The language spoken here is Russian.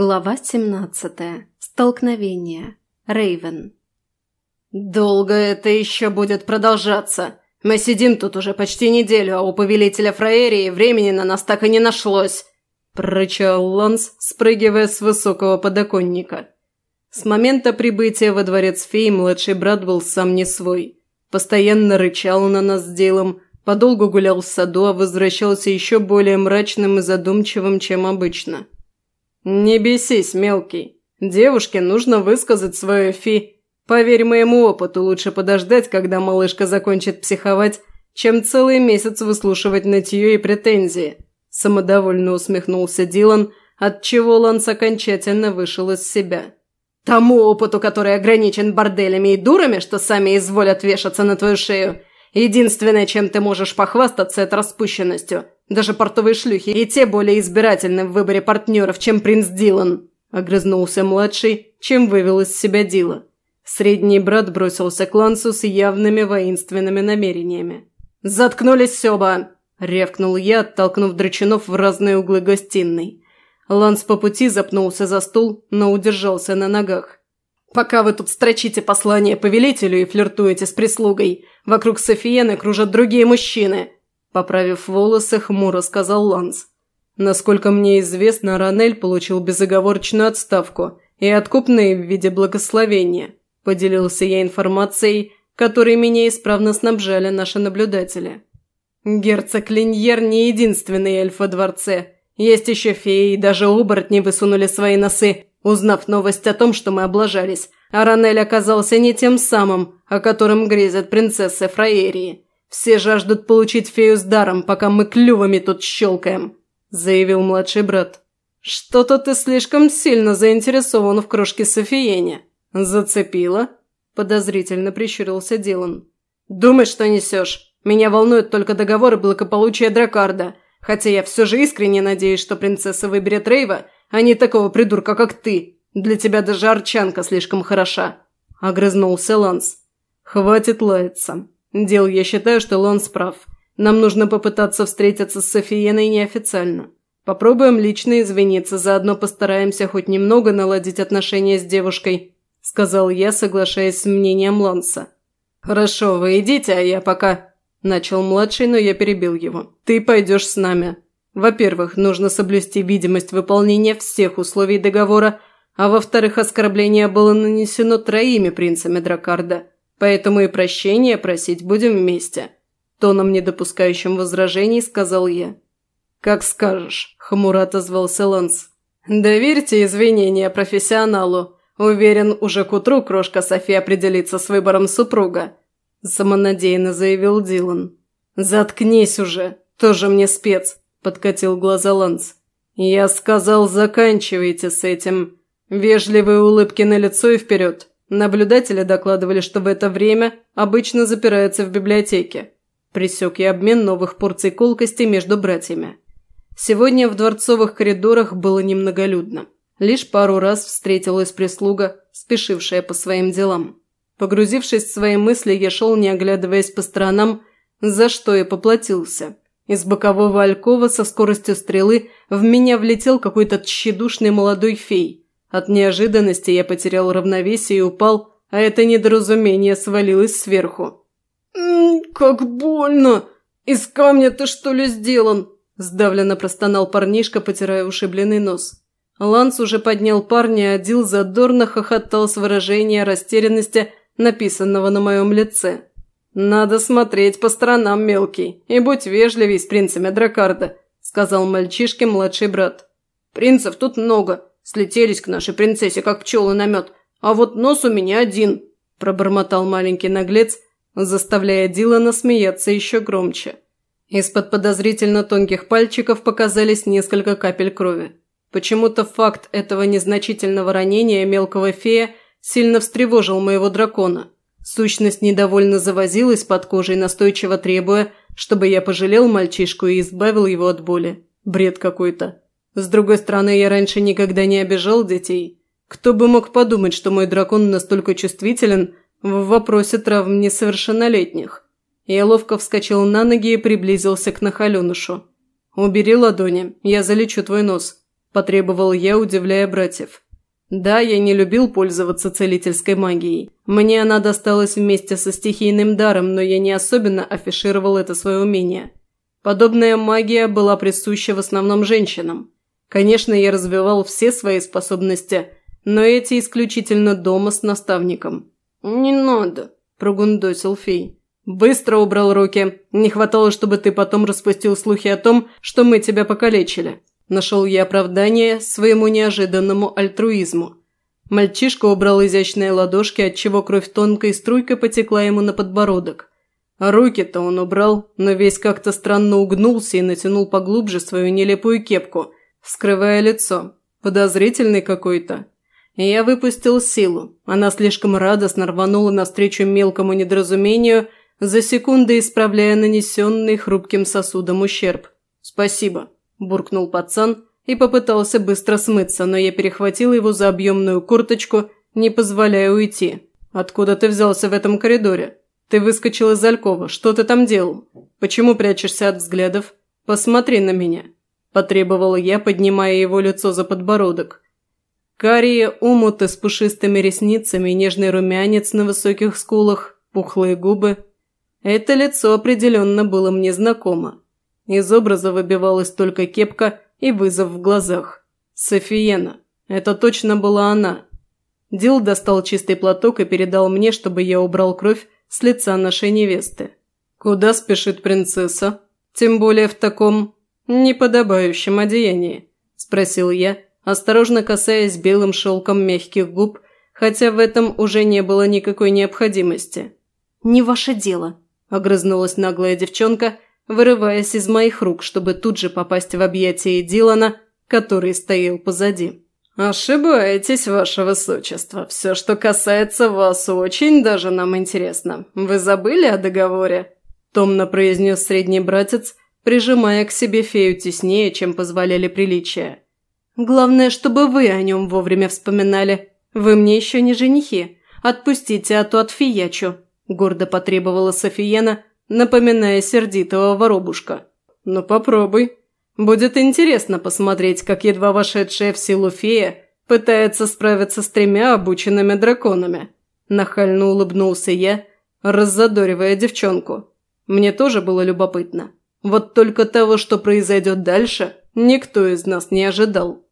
Глава 17. Столкновение. Рейвен. «Долго это еще будет продолжаться? Мы сидим тут уже почти неделю, а у повелителя Фраерии времени на нас так и не нашлось!» – прорычал Ланс, спрыгивая с высокого подоконника. С момента прибытия во дворец феи младший брат был сам не свой. Постоянно рычал на нас с делом, подолгу гулял в саду, а возвращался еще более мрачным и задумчивым, чем обычно – «Не бесись, мелкий. Девушке нужно высказать свое фи. Поверь моему опыту, лучше подождать, когда малышка закончит психовать, чем целый месяц выслушивать нытье и претензии», – самодовольно усмехнулся Дилан, отчего Ланс окончательно вышел из себя. «Тому опыту, который ограничен борделями и дурами, что сами изволят вешаться на твою шею, единственное, чем ты можешь похвастаться, это распущенностью. Даже портовые шлюхи и те более избирательны в выборе партнеров, чем принц Дилан», – огрызнулся младший, чем вывел из себя Дила. Средний брат бросился к Лансу с явными воинственными намерениями. «Заткнулись оба!» – ревкнул я, оттолкнув драчунов в разные углы гостиной. Ланс по пути запнулся за стул, но удержался на ногах. «Пока вы тут строчите послание повелителю и флиртуете с прислугой, вокруг Софиены кружат другие мужчины!» Поправив волосы, хмуро сказал Ланс. Насколько мне известно, Ранель получил безоговорочную отставку и откупные в виде благословения. Поделился я информацией, которой меня исправно снабжали наши наблюдатели. Герцог Линьер не единственный эльф во дворце. Есть еще феи, и даже оборотни высунули свои носы, узнав новость о том, что мы облажались. А Ранель оказался не тем самым, о котором грезят принцессы Фраерии. «Все жаждут получить фею с даром, пока мы клювами тут щелкаем», – заявил младший брат. «Что-то ты слишком сильно заинтересован в крошке Софиене. Зацепила?» – подозрительно прищурился Дилан. «Думай, что несешь. Меня волнует только договор и благополучие Дракарда, хотя я все же искренне надеюсь, что принцесса выберет Рейва, а не такого придурка, как ты. Для тебя даже арчанка слишком хороша», – огрызнулся Ланс. «Хватит лаяться. Дел, я считаю, что Ланс прав. Нам нужно попытаться встретиться с Софиеной неофициально. Попробуем лично извиниться, заодно постараемся хоть немного наладить отношения с девушкой», – сказал я, соглашаясь с мнением Ланса. «Хорошо, вы идите, а я пока...» – начал младший, но я перебил его. «Ты пойдешь с нами. Во-первых, нужно соблюсти видимость выполнения всех условий договора, а во-вторых, оскорбление было нанесено троими принцами Дракарда – Поэтому и прощения просить будем вместе», – тоном, не допускающим возражений, сказал я. «Как скажешь», – хмуро отозвался Ланс. «Доверьте извинения профессионалу. Уверен, уже к утру крошка Софи определится с выбором супруга», – самонадеянно заявил Дилан. «Заткнись уже, тоже мне спец», – подкатил глаза Ланс. «Я сказал, заканчивайте с этим. Вежливые улыбки на лицо и вперед. Наблюдатели докладывали, что в это время обычно запираются в библиотеке. Присек я обмен новых порций колкости между братьями. Сегодня в дворцовых коридорах было немноголюдно. Лишь пару раз встретилась прислуга, спешившая по своим делам. Погрузившись в свои мысли, я шел, не оглядываясь по сторонам, за что и поплатился. Из бокового алькова со скоростью стрелы в меня влетел какой-то тщедушный молодой фей – от неожиданности я потерял равновесие и упал, а это недоразумение свалилось сверху. «М «Как больно! Из камня ты что ли сделан?» – сдавленно простонал парнишка, потирая ушибленный нос. Ланс уже поднял парня, а Дил задорно хохотал с выражения растерянности, написанного на моем лице. «Надо смотреть по сторонам, мелкий, и будь вежливей с принцами Дракарда», – сказал мальчишке младший брат. «Принцев тут много, Слетелись к нашей принцессе, как пчелы на мед. А вот нос у меня один», – пробормотал маленький наглец, заставляя Дилана смеяться еще громче. Из-под подозрительно тонких пальчиков показались несколько капель крови. Почему-то факт этого незначительного ранения мелкого фея сильно встревожил моего дракона. Сущность недовольно завозилась под кожей, настойчиво требуя, чтобы я пожалел мальчишку и избавил его от боли. Бред какой-то. С другой стороны, я раньше никогда не обижал детей. Кто бы мог подумать, что мой дракон настолько чувствителен в вопросе травм несовершеннолетних. Я ловко вскочил на ноги и приблизился к нахаленышу. «Убери ладони, я залечу твой нос», – потребовал я, удивляя братьев. Да, я не любил пользоваться целительской магией. Мне она досталась вместе со стихийным даром, но я не особенно афишировал это свое умение. Подобная магия была присуща в основном женщинам. Конечно, я развивал все свои способности, но эти исключительно дома с наставником. «Не надо», – прогундосил фей. «Быстро убрал руки. Не хватало, чтобы ты потом распустил слухи о том, что мы тебя покалечили». Нашел я оправдание своему неожиданному альтруизму. Мальчишка убрал изящные ладошки, отчего кровь тонкой струйкой потекла ему на подбородок. Руки-то он убрал, но весь как-то странно угнулся и натянул поглубже свою нелепую кепку, скрывая лицо. Подозрительный какой-то. Я выпустил силу. Она слишком радостно рванула навстречу мелкому недоразумению, за секунды исправляя нанесенный хрупким сосудом ущерб. «Спасибо», – буркнул пацан и попытался быстро смыться, но я перехватил его за объемную курточку, не позволяя уйти. «Откуда ты взялся в этом коридоре? Ты выскочил из Алькова. Что ты там делал? Почему прячешься от взглядов? Посмотри на меня», – потребовал я, поднимая его лицо за подбородок. Карие умуты с пушистыми ресницами, нежный румянец на высоких скулах, пухлые губы. Это лицо определенно было мне знакомо. Из образа выбивалась только кепка и вызов в глазах. Софиена. Это точно была она. Дил достал чистый платок и передал мне, чтобы я убрал кровь с лица нашей невесты. Куда спешит принцесса? Тем более в таком неподобающем одеянии, спросил я, осторожно касаясь белым шелком мягких губ, хотя в этом уже не было никакой необходимости. «Не ваше дело», – огрызнулась наглая девчонка вырываясь из моих рук, чтобы тут же попасть в объятия Дилана, который стоял позади. «Ошибаетесь, ваше высочество. Все, что касается вас, очень даже нам интересно. Вы забыли о договоре?» – томно произнес средний братец, прижимая к себе фею теснее, чем позволяли приличия. «Главное, чтобы вы о нем вовремя вспоминали. Вы мне еще не женихи. Отпустите, а то отфиячу», – гордо потребовала Софиена, напоминая сердитого воробушка. «Ну попробуй. Будет интересно посмотреть, как едва вошедшая в силу фея пытается справиться с тремя обученными драконами». Нахально улыбнулся я, раззадоривая девчонку. Мне тоже было любопытно. Вот только того, что произойдет дальше, никто из нас не ожидал.